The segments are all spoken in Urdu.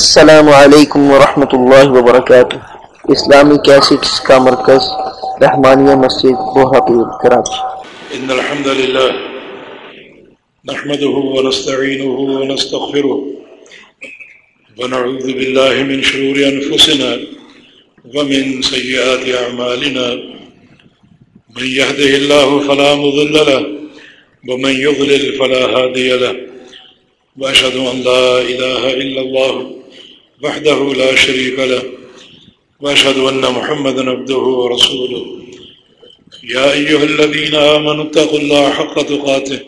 السلام علیکم ورحمۃ اللہ وبرکاتہ۔ اسلامی کیسٹس کا مرکز، رحمانیہ مسجد بوہاپور کراچی إن الحمد لله نحمده ونستعينه ونستغفره ونعوذ بالله من شرور أنفسنا ومن سيئات أعمالنا من يهده الله فلا مضل له ومن يضلل فلا هادي له۔ وأشهد أن لا إله إلا الله وحده لا شريك له، وأشهد أن محمدا عبده ورسوله. يا أيها الذين آمنوا اتقوا الله حق تقاته،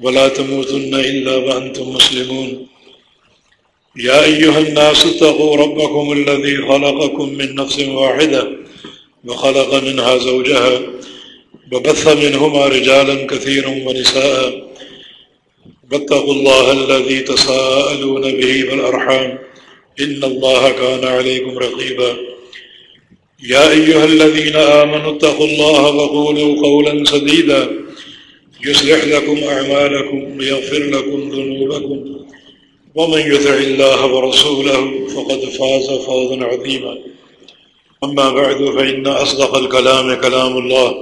ولا تموتن إلا وأنتم مسلمون. يا أيها الناس اتقوا ربكم الذي خلقكم من نفس واحدة، وخلق منها زوجها، وبث منهما رجالا كثيرا ونساء. واتقوا الله الذي تساءلون به والأرحام. إن الله كان عليكم رقيبا. يا أيها الذين آمنوا اتقوا الله وقولوا قولا سديدا. يصلح لكم أعمالكم ويغفر لكم ذنوبكم. ومن يطع الله ورسوله فقد فاز فوزا عظيما. أما بعد، فإن أصدق الكلام كلام الله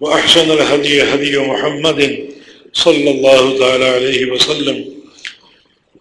وأحسن الهدي هدي محمد صلى الله تعالى عليه وسلم.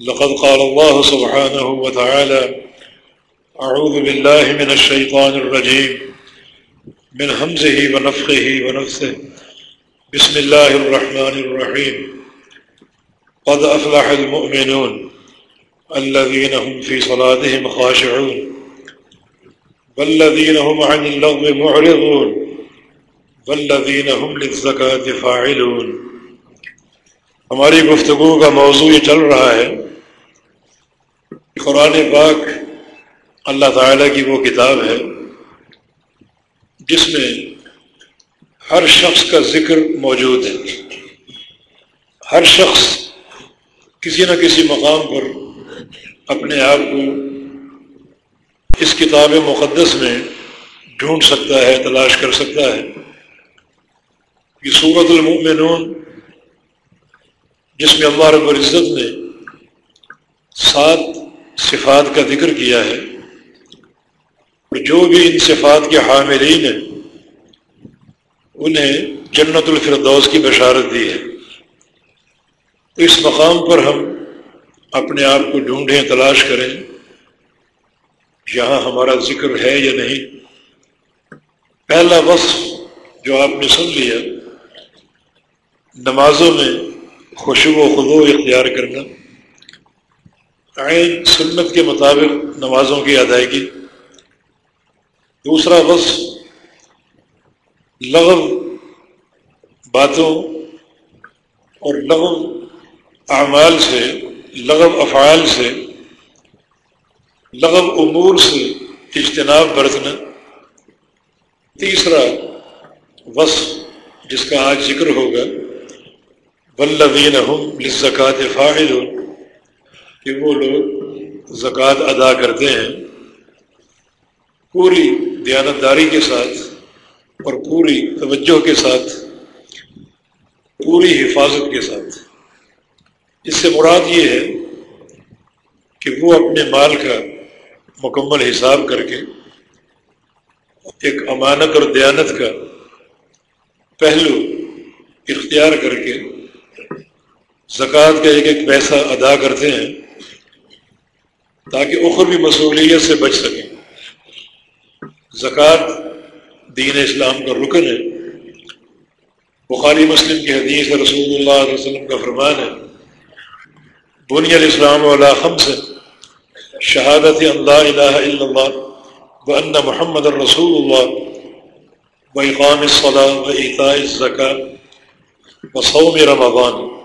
لقد قال الله سبحانه وتعالى، أعوذ بالله من الشيطان الرجيم، من همزه ونفخه ونفثه. بسم الله الرحمن الرحيم. قد أفلح المؤمنون الذين هم في صلاتهم خاشعون، والذين هم عن اللغو معرضون، والذين هم للزكاة فاعلون. ہماری گفتگو کا موضوع یہ چل رہا ہے قرآن پاک اللہ تعالیٰ کی وہ کتاب ہے جس میں ہر شخص کا ذکر موجود ہے۔ ہر شخص کسی نہ کسی مقام پر اپنے آپ کو اس کتاب مقدس میں ڈھونڈ سکتا ہے، تلاش کر سکتا ہے۔ یہ صورت المؤمنون جس میں اللہ رب العزت نے سات صفات کا ذکر کیا ہے، اور جو بھی ان صفات کے حاملین ہیں، انہیں جنت الفردوس کی بشارت دی ہے۔ تو اس مقام پر ہم اپنے آپ کو ڈھونڈیں، تلاش کریں، یہاں ہمارا ذکر ہے یا نہیں۔ پہلا وصف جو آپ نے سن لیا، نمازوں میں خوشو و خدو اختیار کرنا، عین سنت کے مطابق نمازوں کی ادائیگی۔ دوسرا وصف لغو باتوں اور لغو اعمال سے، لغو افعال سے، لغو امور سے اجتناب برتنا۔ تیسرا وصف جس کا آج ذکر ہوگا ولوین ہم لزکات فاعل کہ وہ لوگ زکوٰۃ ادا کرتے ہیں پوری دیانتداری کے ساتھ اور پوری توجہ کے ساتھ، پوری حفاظت کے ساتھ۔ اس سے مراد یہ ہے کہ وہ اپنے مال کا مکمل حساب کر کے ایک امانت اور دیانت کا پہلو اختیار کر کے زکوٰۃ کا ایک ایک پیسہ ادا کرتے ہیں تاکہ اخروی مصولیت سے بچ سکیں۔ زکوٰۃ دین اسلام کا رکن ہے۔ بخاری مسلم کی حدیث رسول اللہ علیہ وسلم کا فرمان ہے، بنی الاسلام علیہ خمس، شہادت اللہ الہ الا اللہ و ان محمد الرسول اللہ و اقام الصلاة و اطاع الزکاة و صوم رمضان۔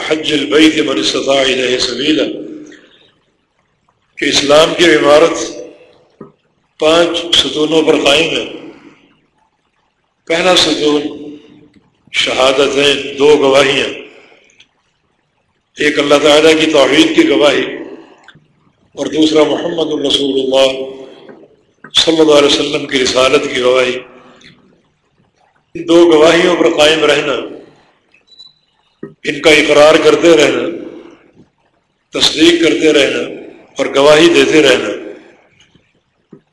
حج البیت من استطاع الیہ سبیلا کہ اسلام کی عمارت پانچ ستونوں پر قائم ہے۔ پہلا ستون شہادتیں، دو گواہیاں ایک اللہ تعالیٰ کی توحید کی گواہی اور دوسرا محمد الرسول اللہ صلی اللہ علیہ وسلم کی رسالت کی گواہی۔ ان دو گواہیوں پر قائم رہنا۔ ان کا اقرار کرتے رہنا، تصدیق کرتے رہنا اور گواہی دیتے رہنا،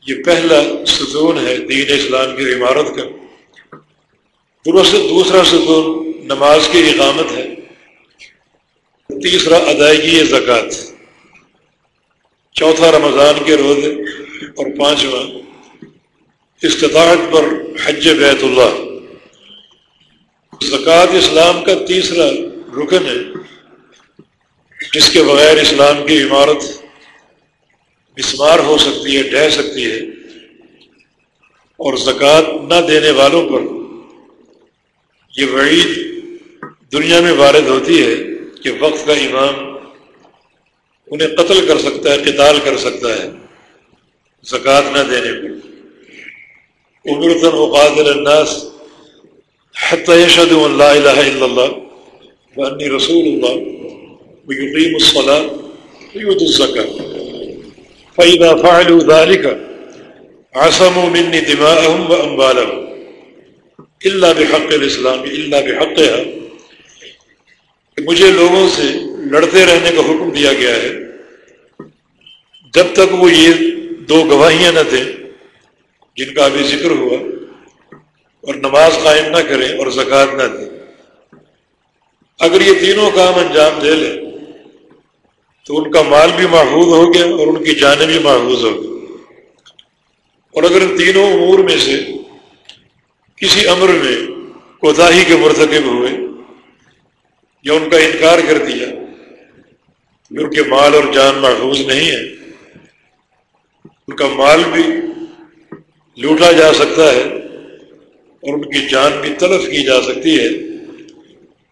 یہ پہلا ستون ہے دین اسلام کی عمارت کا۔ درست دوسرا ستون نماز کی اقامت ہے۔ تیسرا ادائیگی زکوٰۃ۔ چوتھا رمضان کے روزے اور پانچواں استطاعت پر حج بیت اللہ۔ زکوٰۃ اسلام کا تیسرا رکن ہے، جس کے بغیر اسلام کی عمارت بسمار ہو سکتی ہے ڈہ سکتی ہے۔ اور زکوٰۃ نہ دینے والوں پر یہ وعید دنیا میں وارد ہوتی ہے کہ وقت کا امام انہیں قتل کر سکتا ہے، قتال کر سکتا ہے۔ زکوٰۃ نہ دینے پر۔ عمرتاً وقادر الناس حتی شد اللہ الہ الا اللہ وانی رسول اللہ ویقیم الصلاة ویود الزکاة فَإِذَا فَعَلُوا ذَلِكَ عَصَمُوا مِنِّي دِمَاءَهُمْ وَأَمْوَالَهُمْ. إِلَّا بِحَقِّ الْإِسْلَامِ، إِلَّا بِحَقِّهَا. کہ مجھے لوگوں سے لڑتے رہنے کا حکم دیا گیا ہے۔ جب تک وہ یہ دو گواہیاں نہ دیں، جن کا ابھی ذکر ہوا اور نماز قائم نہ کریں اور زکوٰۃ نہ دیں۔ اگر یہ تینوں کام انجام دے لیں، تو ان کا مال بھی محفوظ ہو گیا اور ان کی جانیں بھی محفوظ ہو گئی اور اگر ان تینوں امور میں سے کسی امر میں کوتاہی کے مرتکب ہوئے یا ان کا انکار کر دیا ان کے مال اور جان محفوظ نہیں ہے ان کا مال بھی لوٹا جا سکتا ہے۔ اور ان کی جان بھی تلف کی جا سکتی ہے،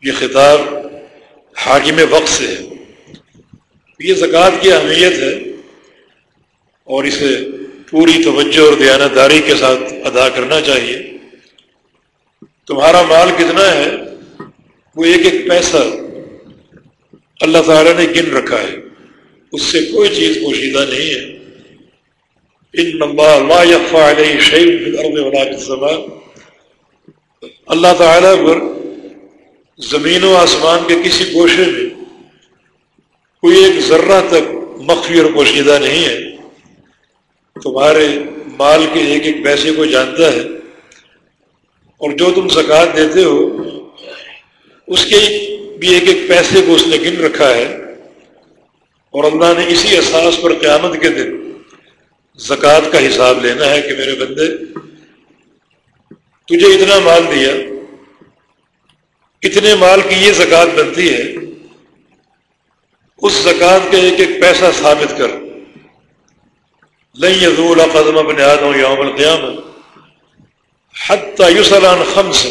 یہ خطاب حاکم وقت سے ہے۔ یہ زکوٰۃ کی اہمیت ہے اور اسے پوری توجہ اور دیانتداری کے ساتھ ادا کرنا چاہیے۔ تمہارا مال کتنا ہے؟ وہ ایک ایک پیسہ اللہ تعالیٰ نے گن رکھا ہے۔ اس سے کوئی چیز پوشیدہ نہیں ہے۔ ان اللہ اللہ تعالیٰ پر زمین و آسمان کے کسی گوشے میں کوئی ایک ذرہ تک مخفی اور پوشیدہ نہیں ہے۔ تمہارے مال کے ایک ایک پیسے کو جانتا ہے اور جو تم زکوٰۃ دیتے ہو، اس کے بھی ایک ایک پیسے کو اس نے گن رکھا ہے۔ اور اللہ نے اسی احساس پر قیامت کے دن زکوٰۃ کا حساب لینا ہے کہ میرے بندے تجھے اتنا مال دیا، اتنے مال کی یہ زکوٰۃ بنتی ہے، اس زکوٰۃ کے ایک ایک پیسہ ثابت کر۔ یزول قدم اپنے آدم یوم القیام حتی یسلان خمس۔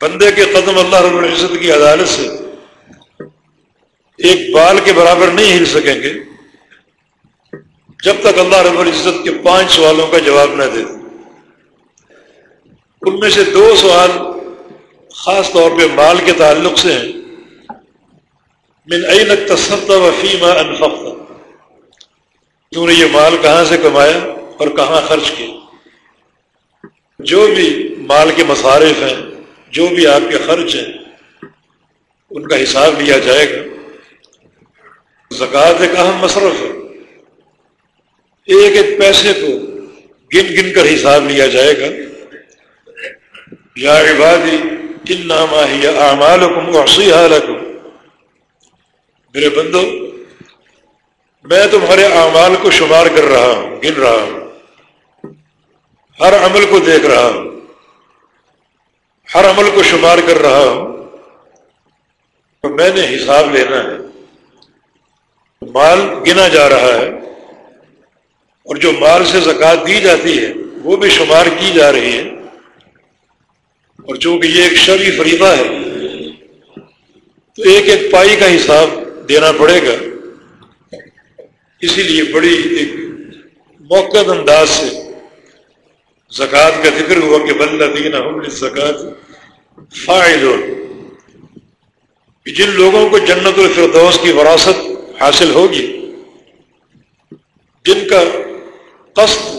بندے کے قدم اللہ رب العزت کی عدالت سے ایک بال کے برابر نہیں ہل سکیں گے، جب تک اللہ رب العزت کے پانچ سوالوں کا جواب نہ دے۔ ان میں سے دو سوال خاص طور پہ مال کے تعلق سے ہیں۔ من این تصد و فیما انفقت۔ تم نے یہ مال کہاں سے کمایا اور کہاں خرچ کیا؟ جو بھی مال کے مصارف ہیں، جو بھی آپ کے خرچ ہیں، ان کا حساب لیا جائے گا۔ زکوٰۃ ایک اہم مصرف ہے۔ ایک ایک پیسے کو گن گن کر حساب لیا جائے گا۔ یا عبادی کن نامہ یا اعمال حکم میرے بندو، میں تمہارے اعمال کو شمار کر رہا ہوں، گن رہا ہوں، ہر عمل کو دیکھ رہا ہوں، ہر عمل کو شمار کر رہا ہوں۔ تو میں نے حساب لینا ہے، مال گنا جا رہا ہے، اور جو مال سے زکوٰۃ دی جاتی ہے، وہ بھی شمار کی جا رہی ہے۔ اور چونکہ یہ ایک شرعی فریضہ ہے، تو ایک ایک پائی کا حساب دینا پڑے گا۔ اسی لیے بڑی ایک موقع انداز سے زکوٰۃ کا ذکر ہوا کہ بلّہ دینا ہم زکوٰۃ فائد جن لوگوں کو جنت الفردوس کی وراثت حاصل ہوگی، جن کا قصد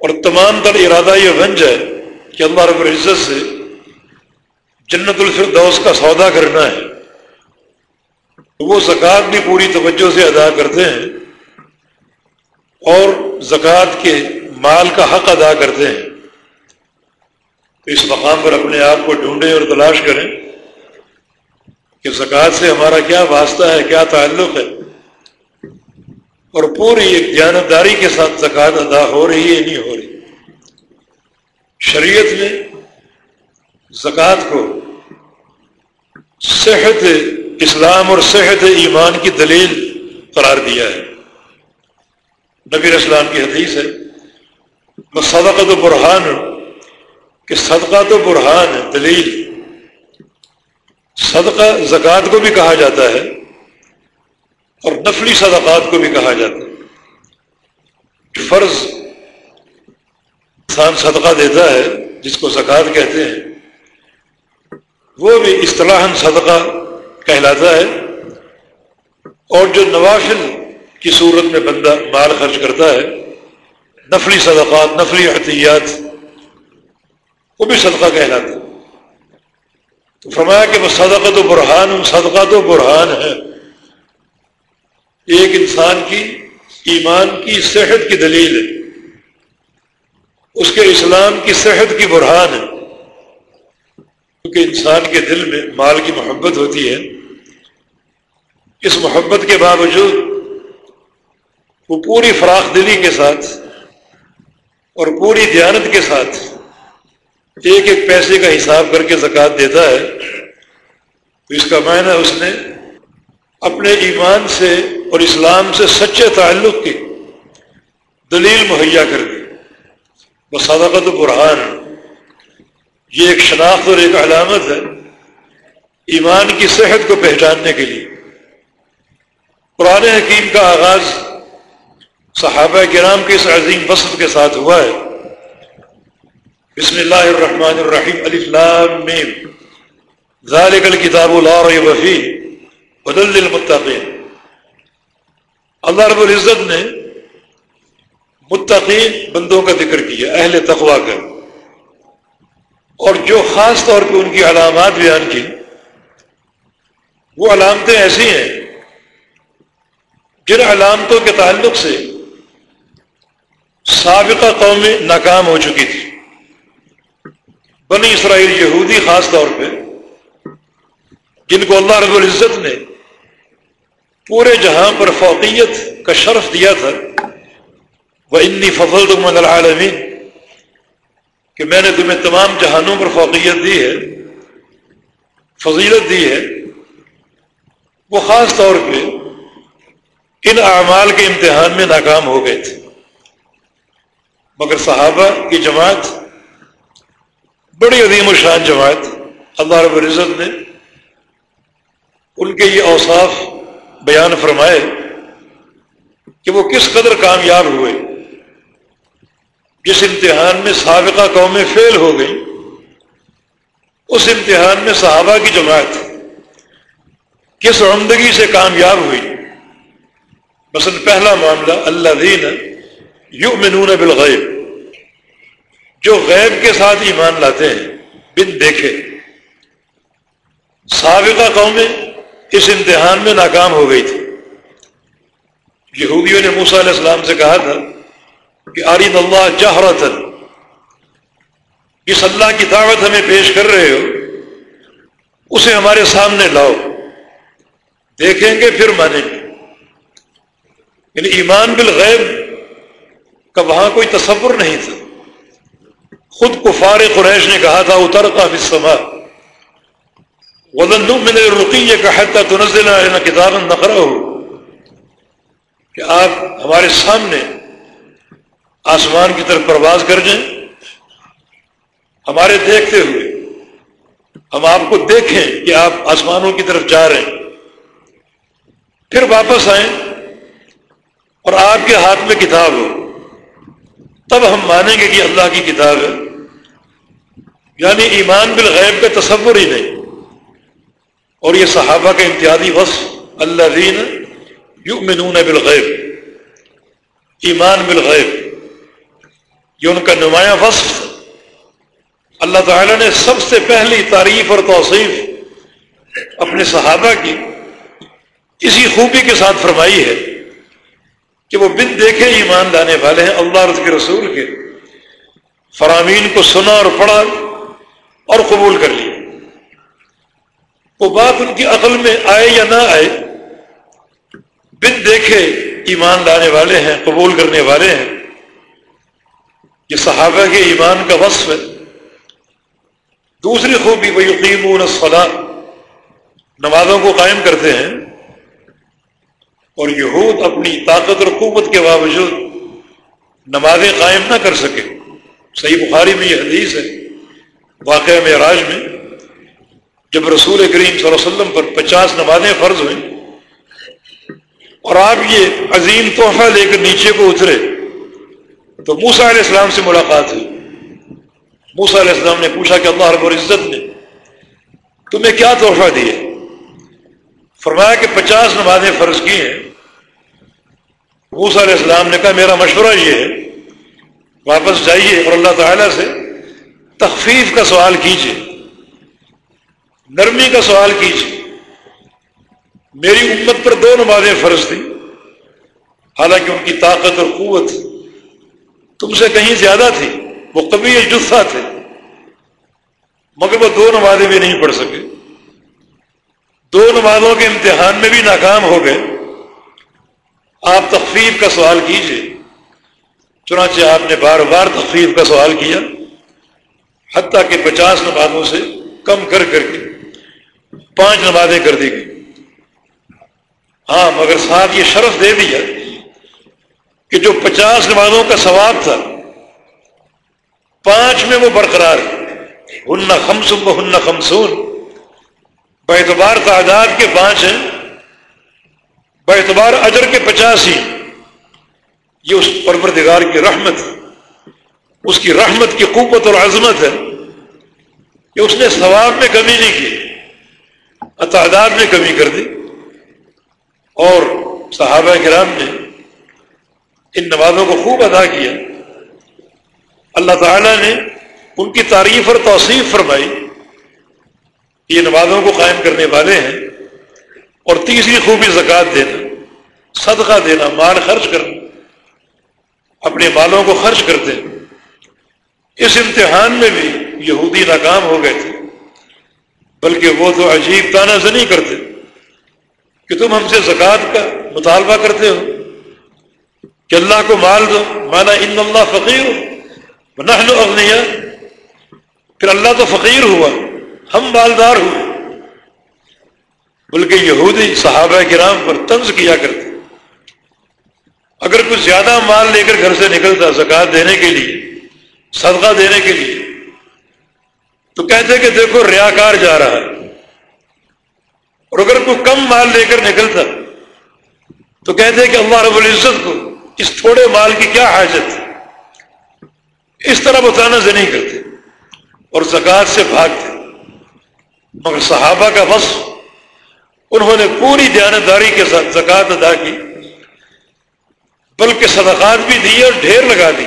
اور تمام تر ارادہ یہ بن جائے کہ اللہ رب العزت سے جنت الفردوس کا سودا کرنا ہے، تو وہ زکوٰۃ بھی پوری توجہ سے ادا کرتے ہیں اور زکوٰۃ کے مال کا حق ادا کرتے ہیں۔ تو اس مقام پر اپنے آپ کو ڈھونڈیں اور تلاش کریں کہ زکوٰۃ سے ہمارا کیا واسطہ ہے، کیا تعلق ہے۔ اور پوری ایک دیانتداری کے ساتھ زکوٰۃ ادا ہو رہی ہے نہیں ہو رہی۔ شریعت میں زکوٰۃ کو صحت اسلام اور صحت ایمان کی دلیل قرار دیا ہے۔ نبی اسلام کی حدیث ہے صدقہ تو برہان، کہ صدقہ تو برہان ہے، دلیل۔ صدقہ زکوٰۃ کو بھی کہا جاتا ہے اور نفلی صدقات کو بھی کہا جاتا ہے۔ فرض انسان صدقہ دیتا ہے، جس کو زکوٰۃ کہتے ہیں، وہ بھی اصطلاح صدقہ کہلاتا ہے۔ اور جو نوافل کی صورت میں بندہ مال خرچ کرتا ہے، نفلی صدقات، نفلی احتیاط، وہ بھی صدقہ کہلاتا ہے۔ تو فرمایا کہ وہ صدقہ تو برہان، صدقہ تو برہان ہے۔ ایک انسان کی ایمان کی صحت کی دلیل ہے۔ اس کے اسلام کی صحت کی برہان ہے۔ کیونکہ انسان کے دل میں مال کی محبت ہوتی ہے۔ اس محبت کے باوجود وہ پوری فراخ دلی کے ساتھ اور پوری دیانت کے ساتھ ایک ایک پیسے کا حساب کر کے زکوٰۃ دیتا ہے۔ تو اس کا معنی اس نے اپنے ایمان سے اور اسلام سے سچے تعلق کی دلیل مہیا کر دی۔ وہ صدقت یہ ایک شناخت اور ایک علامت ہے ایمان کی صحت کو پہچاننے کے لیے۔ قرآن حکیم کا آغاز صحابہ کرام کے اس عظیم وسط کے ساتھ ہوا ہے۔ بسم اللہ الرحمن الرحیم، الف لام میم۔ ذالک الکتاب لا ریب فیہ بدل للمتقین۔ اللہ رب العزت نے متقین بندوں کا ذکر کیا اہل تقوا کا۔ اور جو خاص طور پہ ان کی علامات بیان کی، وہ علامتیں ایسی ہیں جن علامتوں کے تعلق سے سابقہ قومیں ناکام ہو چکی تھی۔ بنی اسرائیل یہودی خاص طور پہ، جن کو اللہ رب العزت نے پورے جہاں پر فوقیت کا شرف دیا تھا وہ انی فضل تم العالمین کہ میں نے تمہیں تمام جہانوں پر فوقیت دی ہے، فضیلت دی ہے، وہ خاص طور پہ ان اعمال کے امتحان میں ناکام ہو گئے تھے۔ مگر صحابہ کی جماعت، بڑی عظیم الشان جماعت، اللہ رب العزت نے ان کے یہ اوصاف بیان فرمائے کہ وہ کس قدر کامیاب ہوئے۔ جس امتحان میں سابقہ قومیں فیل ہو گئی اس امتحان میں صحابہ کی جماعت کس عمدگی سے کامیاب ہوئی؟ مثلا پہلا معاملہ اللہ دین یؤمنون بالغیب، جو غیب کے ساتھ ایمان لاتے ہیں، بن دیکھے۔ سابقہ قومیں اس امتحان میں ناکام ہو گئی تھی یہودیوں نے موسا علیہ السلام سے کہا تھا کہ آرین اللہ جہرتن اس اللہ کی دعوت ہمیں پیش کر رہے ہو، اسے ہمارے سامنے لاؤ۔ دیکھیں گے، پھر مانیں گے۔ یعنی ایمان بالغیب کا وہاں کوئی تصور نہیں تھا۔ خود کفار قریش نے کہا تھا اتر کا سما وزن میں نے رقیے کا حد تنزلہ کتاب نقرہ ہو کہ آپ ہمارے سامنے آسمان کی طرف پرواز کر جائیں، ہمارے دیکھتے ہوئے، ہم آپ کو دیکھیں کہ آپ آسمانوں کی طرف جا رہے ہیں۔ پھر واپس آئیں اور آپ کے ہاتھ میں کتاب ہو۔ تب ہم مانیں گے کہ اللہ کی کتاب ہے۔ یعنی ایمان بالغیب کا تصور ہی نہیں۔ اور یہ صحابہ کا امتیازی وصف اللہ دین یؤمنون بالغیب۔ ایمان بالغیب۔ یہ ان کا نمایاں وصف اللہ تعالیٰ نے سب سے پہلی تعریف اور توصیف اپنے صحابہ کی اسی خوبی کے ساتھ فرمائی ہے کہ وہ بن دیکھے ایمان لانے والے ہیں اللہ رض کے رسول کے۔ فرامین کو سنا اور پڑھا اور قبول کر لیا۔ وہ بات ان کی عقل میں آئے یا نہ آئے، بن دیکھے ایمان لانے والے ہیں، قبول کرنے والے ہیں۔ یہ صحابہ کے ایمان کا وصف ہے۔ دوسری خوبی وہ یقین الصلاح نمازوں کو قائم کرتے ہیں۔ اور یہود اپنی طاقت اور قوت کے باوجود نمازیں قائم نہ کر سکے۔ صحیح بخاری میں یہ حدیث ہے، واقعہ میں راج میں، جب رسول کریم صلی اللہ علیہ وسلم پر پچاس نمازیں فرض ہوئیں اور آپ یہ عظیم تحفہ لے کر نیچے کو اترے۔ تو موسا علیہ السلام سے ملاقات ہوئی۔ موسا علیہ السلام نے پوچھا کہ اللہ رب العزت نے تمہیں کیا تحفہ دیے؟ فرمایا کہ پچاس نمازیں فرض کی ہیں۔ موسا علیہ السلام نے کہا، میرا مشورہ یہ ہے، واپس جائیے اور اللہ تعالیٰ سے تخفیف کا سوال کیجیے نرمی کا سوال کیجیے میری امت پر دو نمازیں فرض تھیں، حالانکہ ان کی طاقت اور قوت تم سے کہیں زیادہ تھی، وہ کبھی جسا تھے۔ مگر وہ دو نمازیں بھی نہیں پڑھ سکے۔ دو نمازوں کے امتحان میں بھی ناکام ہو گئے۔ آپ تخفیف کا سوال کیجیے۔ چنانچہ آپ نے بار بار تخفیف کا سوال کیا۔ حتیٰ کہ پچاس نمازوں سے کم کر کر کے پانچ نمازیں کر دی گئی۔ ہاں مگر ساتھ یہ شرف دے دیا کہ جو پچاس نمازوں کا ثواب تھا، پانچ میں وہ برقرار۔ ہن خمسم و ہن خمسون۔ اعتبار تعداد کے پانچ ہیں اعتبار اجر کے پچاس ہی۔ یہ اس پروردگار کی رحمت، اس کی رحمت کی قوت اور عظمت ہے۔ کہ اس نے ثواب میں کمی نہیں کی، تعداد میں کمی کر دی۔ اور صحابہ کرام نے ان نمازوں کو خوب ادا کیا۔ اللہ تعالیٰ نے ان کی تعریف اور توصیف فرمائی یہ نمازوں کو قائم کرنے والے ہیں اور تیسری خوبی زکوٰۃ دینا، صدقہ دینا، مال خرچ کرنا، اپنے مالوں کو خرچ کرتے۔ ہیں اس امتحان میں بھی یہودی ناکام ہو گئے تھے، بلکہ وہ تو عجیب تانہ زنی کرتے کہ تم ہم سے زکوٰۃ کا مطالبہ کرتے ہو۔ کہ اللہ کو مال دو، مانا ان اللہ فقیر۔ ہو اغنیا پھر اللہ تو فقیر ہوا، ہم مالدار ہوئے۔ بلکہ یہودی صحابہ کرام پر طنز کیا کرتے۔ اگر کچھ زیادہ مال لے کر گھر سے نکلتا زکات دینے کے لیے، صدقہ دینے کے لیے، تو کہتے کہ دیکھو ریاکار جا رہا ہے۔ اور اگر کوئی کم مال لے کر نکلتا، تو کہتے کہ اللہ رب العزت کو اس تھوڑے مال کی کیا حاجت؟ اس طرح بتانا سے نہیں کرتے اور زکوٰۃ سے بھاگتے۔ مگر صحابہ کا بس انہوں نے پوری دیانتداری کے ساتھ زکوٰۃ ادا کی، بلکہ صدقات بھی دی اور ڈھیر لگا دی۔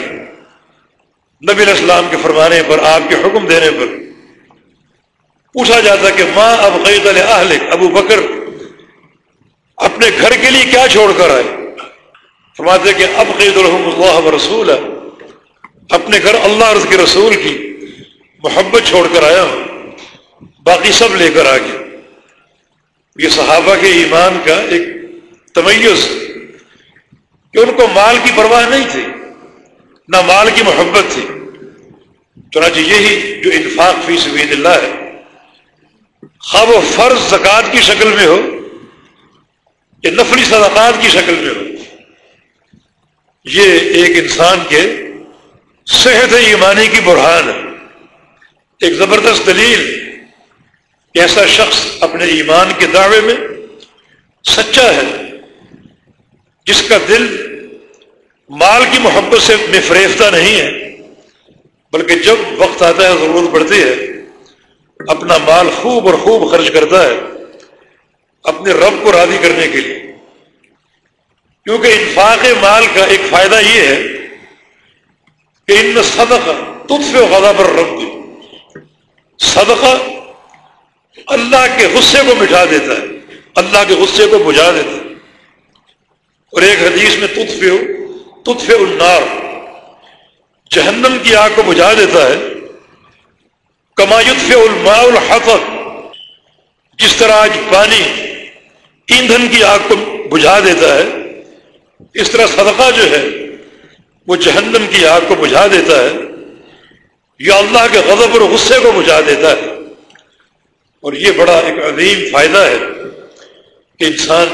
نبی الاسلام کے فرمانے پر، آپ کے حکم دینے پر پوچھا جاتا کہ ماں اب قید اہل ابو بکر اپنے گھر کے لیے کیا چھوڑ کر آئے؟ فرماتے کہ اب قید الحم اللہ رسول ہے اپنے گھر اللہ رض کے رسول کی محبت چھوڑ کر آیا ہوں۔ باقی سب لے کر آ گیا یہ صحابہ کے ایمان کا ایک تمیز کہ ان کو مال کی پرواہ نہیں تھی، نہ مال کی محبت تھی۔ چنانچہ یہی جو انفاق فی سبیل اللہ ہے۔ خواب و فرض زکوٰۃ کی شکل میں ہو یا نفلی صدقات کی شکل میں ہو۔ یہ ایک انسان کے صحت ایمانی کی برہان ہے۔ ایک زبردست دلیل کہ ایسا شخص اپنے ایمان کے دعوے میں سچا ہے، جس کا دل مال کی محبت سے میں فریفتہ نہیں ہے، بلکہ جب وقت آتا ہے، ضرورت پڑتی ہے، اپنا مال خوب اور خوب خرچ کرتا ہے، اپنے رب کو راضی کرنے کے لیے۔ کیونکہ انفاق مال کا ایک فائدہ یہ ہے کہ ان صدقہ تطف و غذا پر رب دی۔ صدقہ اللہ کے غصے کو مٹھا دیتا ہے، اللہ کے غصے کو بجھا دیتا ہے۔ اور ایک حدیث میں تطف تطف النار، جہنم کی آگ کو بجھا دیتا ہے۔ کمایتف الماء الحفظ جس طرح آج پانی ایندھن کی آگ کو بجھا دیتا ہے۔ اس طرح صدقہ جو ہے، وہ جہنم کی آگ کو بجھا دیتا ہے، یا اللہ کے غضب اور غصے کو بجھا دیتا ہے۔ اور یہ بڑا ایک عظیم فائدہ ہے کہ انسان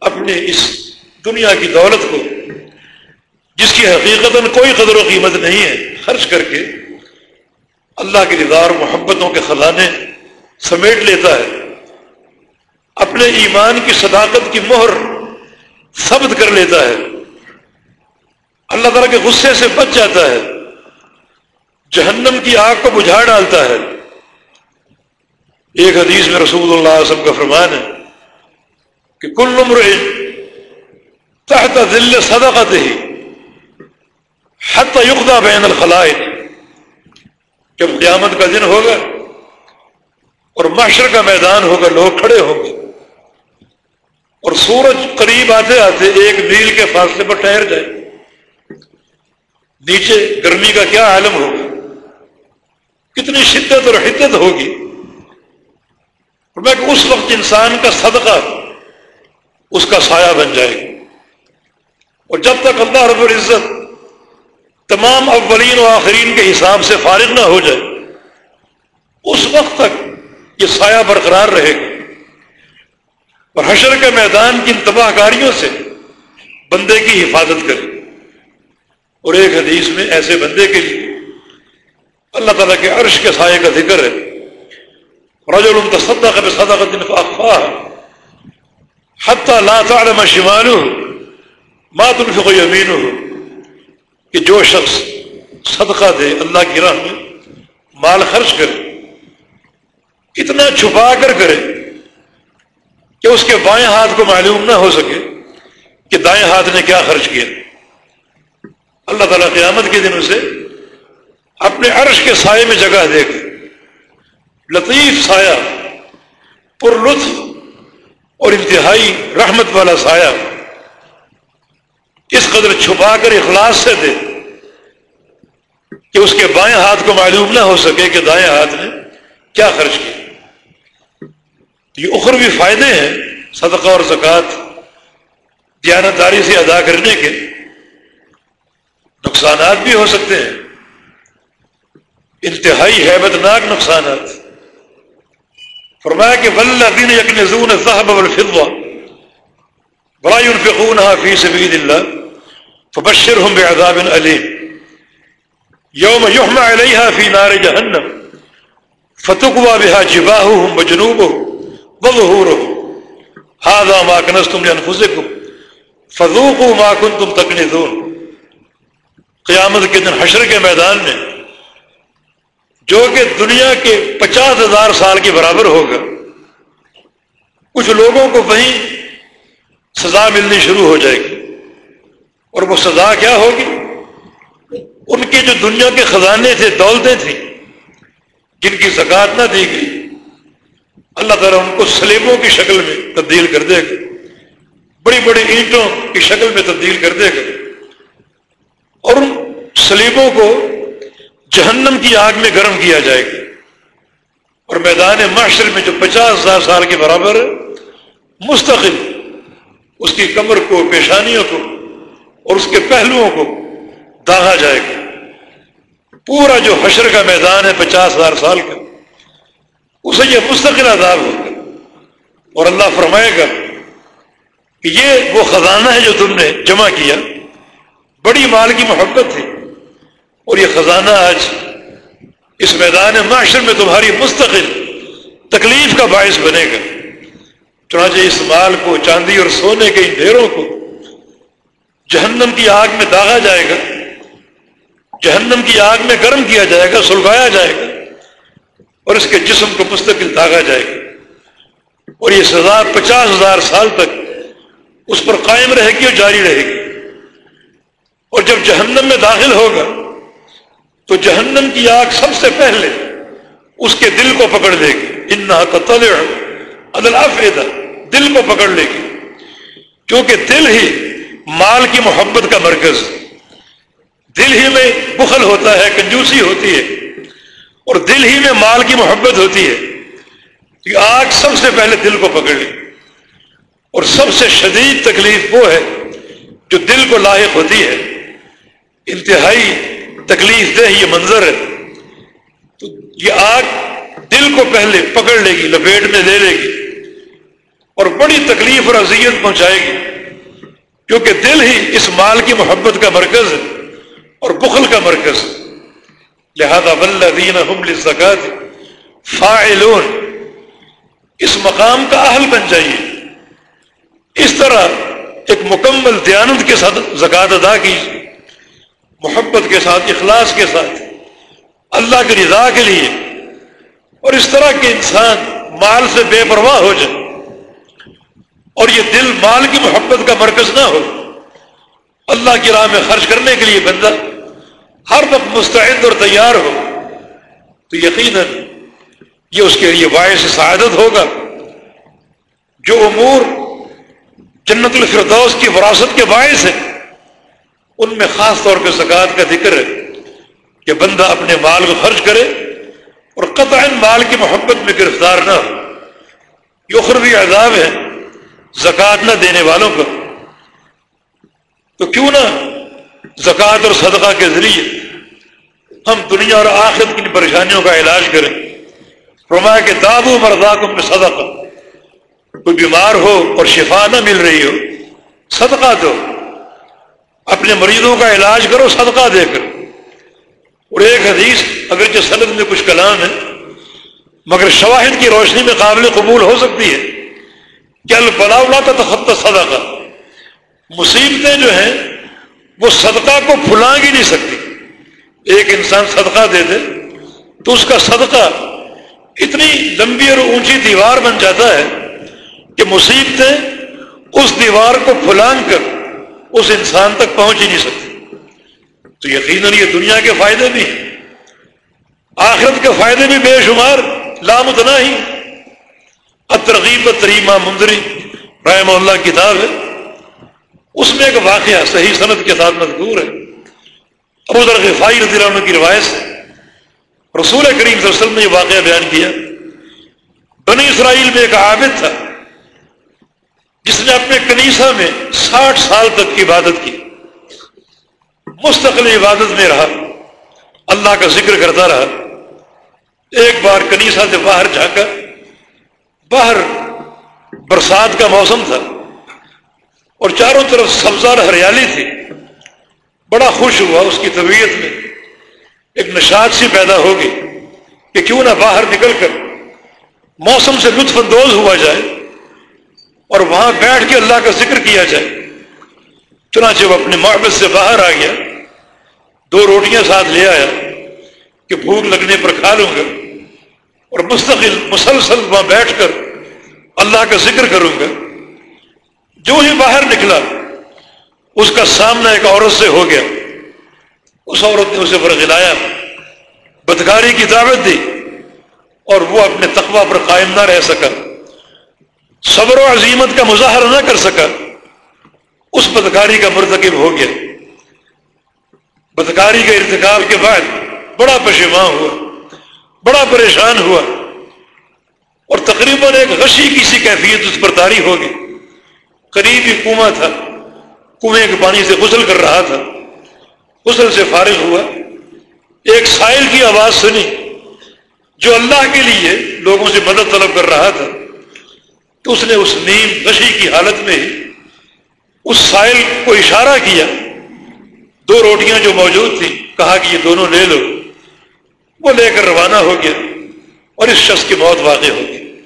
اپنے اس دنیا کی دولت کو، جس کی حقیقت کوئی قدر و قیمت نہیں ہے، خرچ کر کے اللہ کے ردار محبتوں کے خزانے سمیٹ لیتا ہے۔ اپنے ایمان کی صداقت کی مہر ثبت کر لیتا ہے۔ اللہ تعالیٰ کے غصے سے بچ جاتا ہے۔ جہنم کی آگ کو بجھا ڈالتا ہے۔ ایک حدیث میں رسول اللہ علیہ وسلم کا فرمان ہے کہ کل عمر تحت دل صدقت ہی حت یقدا بین الخلائق۔ جب قیامت کا دن ہوگا اور معاشر کا میدان ہوگا، لوگ کھڑے ہوں گے۔ اور سورج قریب آتے آتے ایک میل کے فاصلے پر ٹھہر جائے۔ نیچے گرمی کا کیا عالم ہوگا؟ کتنی شدت اور حدت ہوگی۔ اور میں کہ اس وقت انسان کا صدقہ اس کا سایہ بن جائے گا۔ اور جب تک اللہ رب العزت تمام اولین و آخرین کے حساب سے فارغ نہ ہو جائے، اس وقت تک یہ سایہ برقرار رہے گا۔ اور حشر کے میدان کی تباہ کاریوں سے بندے کی حفاظت کرے۔ اور ایک حدیث میں ایسے بندے کے لیے اللہ تعالیٰ کے عرش کے سائے کا ذکر ہے۔ رجل تصدق بصدقة فأخفاها حتى لا تعلم شماله ما تنفق يمينه۔ کہ جو شخص صدقہ دے اللہ کی راہ میں مال خرچ کرے، اتنا چھپا کر کرے کہ اس کے بائیں ہاتھ کو معلوم نہ ہو سکے کہ دائیں ہاتھ نے کیا خرچ کیا۔ اللہ تعالیٰ قیامت کے دن اسے اپنے عرش کے سائے میں جگہ دے گا۔ لطیف سایہ، پر لطف اور انتہائی رحمت والا سایہ۔ اس قدر چھپا کر اخلاص سے دے کہ اس کے بائیں ہاتھ کو معلوم نہ ہو سکے کہ دائیں ہاتھ نے کیا خرچ کیا۔ یہ اخروی فائدے ہیں صدقہ اور زکوٰۃ دیانتداری سے ادا کرنے کے نقصانات بھی ہو سکتے ہیں۔ انتہائی حیبت ناک نقصانات۔ فرمایا کہ ولدین یکنزون صاحب الفضا برائی الفقون فی سبید اللہ فبشر ہم بعذاب علیم یوم یحمى علیہا فی نار جہنم فتقوا بها جباہهم وجنوبهم وظهورهم هذا ما کنستم لانفسکم فذوقوا ما کنتم تکنزون قیامت کے دن حشر کے میدان میں جو کہ دنیا کے پچاس ہزار سال کے برابر ہوگا، کچھ لوگوں کو وہیں سزا ملنی شروع ہو جائے گی۔ اور وہ سزا کیا ہوگی؟ ان کے جو دنیا کے خزانے تھے، دولتیں تھیں، جن کی زکات نہ دی گئی۔ اللہ تعالیٰ ان کو سلیبوں کی شکل میں تبدیل کر دے گا۔ بڑی بڑی اینٹوں کی شکل میں تبدیل کر دے گا۔ اور ان سلیبوں کو جہنم کی آگ میں گرم کیا جائے گا۔ اور میدان معاشر میں جو پچاس ہزار سال کے برابر مستقل اس کی کمر کو، پیشانیوں کو اور اس کے پہلوؤں کو داغا جائے گا۔ پورا جو حشر کا میدان ہے پچاس ہزار سال کا۔ اسے یہ مستقل عذاب ہوگا اور اللہ فرمائے گا کہ یہ وہ خزانہ ہے جو تم نے جمع کیا، بڑی مال کی محبت تھی اور یہ خزانہ آج اس میدان معاشر میں تمہاری مستقل تکلیف کا باعث بنے گا۔ چنانچہ اس مال کو، چاندی اور سونے کے ان ڈھیروں کو جہنم کی آگ میں داغا جائے گا۔ جہنم کی آگ میں گرم کیا جائے گا، سلگایا جائے گا۔ اور اس کے جسم کو مستقل داغا جائے گا اور یہ سزا پچاس ہزار سال تک اس پر قائم رہے گی اور جاری رہے گی۔ اور جب جہنم میں داخل ہوگا، تو جہنم کی آگ سب سے پہلے اس کے دل کو پکڑ لے گی۔ ان ادلافیدہ دل کو پکڑ لے گی۔ کیونکہ دل ہی مال کی محبت کا مرکز۔ دل ہی میں بخل ہوتا ہے، کنجوسی ہوتی ہے۔ اور دل ہی میں مال کی محبت ہوتی ہے۔ کہ آگ سب سے پہلے دل کو پکڑ لی۔ اور سب سے شدید تکلیف وہ ہے جو دل کو لاحق ہوتی ہے۔ انتہائی تکلیف دہ یہ منظر ہے۔ تو یہ آگ دل کو پہلے پکڑ لے گی، لپیٹ میں لے لے گی۔ اور بڑی تکلیف اور اذیت پہنچائے گی۔ کیونکہ دل ہی اس مال کی محبت کا مرکز ہے اور بخل کا مرکز ہے۔ لہذا ولدین زکات فاعلون۔ اس مقام کا اہل بن جائیے۔ اس طرح ایک مکمل دیانت کے ساتھ زکات ادا کیجیے۔ محبت کے ساتھ، اخلاص کے ساتھ۔ اللہ کی رضا کے لیے۔ اور اس طرح کے انسان مال سے بے پرواہ ہو جائے۔ اور یہ دل مال کی محبت کا مرکز نہ ہو۔ اللہ کی راہ میں خرچ کرنے کے لیے بندہ ہر وقت مستعد اور تیار ہو، تو یقیناً یہ اس کے لیے باعث سعادت ہوگا۔ جو امور جنت الفردوس کی وراثت کے باعث ہے ان میں خاص طور پہ زکوٰۃ کا ذکر ہے کہ بندہ اپنے مال کو خرچ کرے اور قطع مال کی محبت میں گرفتار نہ ہو۔ یہ اخروی عذاب ہے، زکوٰۃ نہ دینے والوں کا تو کیوں نہ زکوٰۃ اور صدقہ کے ذریعے ہم دنیا اور آخرت کی پریشانیوں کا علاج کریں۔ فرمایا کہ دابو مرداکم میں صدقہ کوئی بیمار ہو اور شفا نہ مل رہی ہو، صدقہ دو۔ اپنے مریضوں کا علاج کرو، صدقہ دے کر۔ اور ایک حدیث، اگرچہ سند میں کچھ کلام ہے مگر شواہد کی روشنی میں قابل قبول ہو سکتی ہے کہ البلا تھا تو صدقہ مصیبتیں جو ہیں وہ صدقہ کو پھلانگ ہی نہیں سکتی۔ ایک انسان صدقہ دے دے تو اس کا صدقہ اتنی لمبی اور اونچی دیوار بن جاتا ہے کہ مصیبتیں اس دیوار کو پھلانگ کر اس انسان تک پہنچ ہی نہیں سکتی۔ تو یقیناً یہ دنیا کے فائدے بھی ہیں۔ آخرت کے فائدے بھی بے شمار لامتنا ہی ترغیب تریمہ مندری رحم اللہ کتاب ہے۔ اس میں ایک واقعہ صحیح صنعت کے ساتھ مذکور ہے۔ ابو ذر غفائی رضی اللہ عنہ کی روایت سے رسول کریم صلی اللہ علیہ وسلم نے یہ واقعہ بیان کیا۔ بنی اسرائیل میں ایک عابد تھا جس نے اپنے کنیسا میں ساٹھ سال تک کی عبادت کی۔ مستقل عبادت میں رہا۔ اللہ کا ذکر کرتا رہا۔ ایک بار کنیسا سے باہر جا کر باہر برسات کا موسم تھا۔ اور چاروں طرف سبزار ہریالی تھی۔ بڑا خوش ہوا اس کی طبیعت میں۔ ایک نشاد سی پیدا ہوگی کہ کیوں نہ باہر نکل کر موسم سے لطف اندوز ہوا جائے اور وہاں بیٹھ کے اللہ کا ذکر کیا جائے۔ چنانچہ وہ اپنے محبت سے باہر آ گیا۔ دو روٹیاں ساتھ لے آیا کہ بھوک لگنے پر کھا لوں گا اور مستقل مسلسل وہاں بیٹھ کر اللہ کا ذکر کروں گا۔ جو ہی باہر نکلا، اس کا سامنا ایک عورت سے ہو گیا۔ اس عورت نے اسے فرغلایا بدکاری کی دعوت دی، اور وہ اپنے تقوی پر قائم نہ رہ سکا۔ صبر و عظیمت کا مظاہرہ نہ کر سکا۔ اس بدکاری کا مرتکب ہو گیا۔ بدکاری کے ارتکاب کے بعد بڑا پشیماں ہوا، بڑا پریشان ہوا، اور تقریباً ایک غشی کی سی کیفیت اس پر تاری ہوگی قریبی کنواں تھا۔ کنویں کے پانی سے غسل کر رہا تھا۔ غسل سے فارغ ہوا۔ ایک سائل کی آواز سنی جو اللہ کے لیے لوگوں سے مدد طلب کر رہا تھا۔ تو اس نے اس نیم نشی کی حالت میں ہی اس سائل کو اشارہ کیا۔ دو روٹیاں جو موجود تھیں۔ کہا کہ یہ دونوں لے لو۔ وہ لے کر روانہ ہو گیا اور اس شخص کی موت واقع ہو گئی۔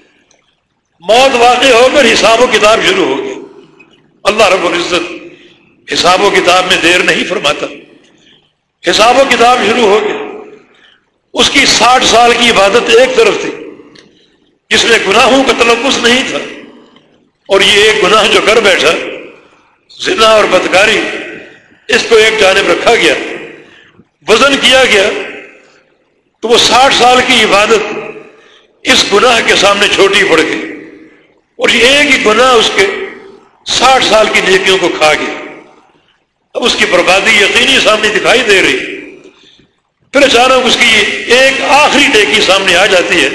موت واقع ہو کر حساب و کتاب شروع ہو گیا اللہ رب العزت حساب و کتاب میں دیر نہیں فرماتا۔ حساب و کتاب شروع ہو گیا۔ اس کی ساٹھ سال کی عبادت ایک طرف تھی۔ جس میں گناہوں کا تلفظ نہیں تھا۔ اور یہ ایک گناہ جو کر بیٹھا، زنا اور بدکاری، اس کو ایک جانب رکھا گیا۔ وزن کیا گیا۔ تو وہ ساٹھ سال کی عبادت اس گناہ کے سامنے چھوٹی پڑ گئی۔ اور یہ ایک ہی گناہ اس کے ساٹھ سال کی نیکیوں کو کھا گیا۔ اب اس کی بربادی یقینی سامنے دکھائی دے رہی۔ پھر اچانک اس کی ایک آخری نیکی سامنے آ جاتی ہے،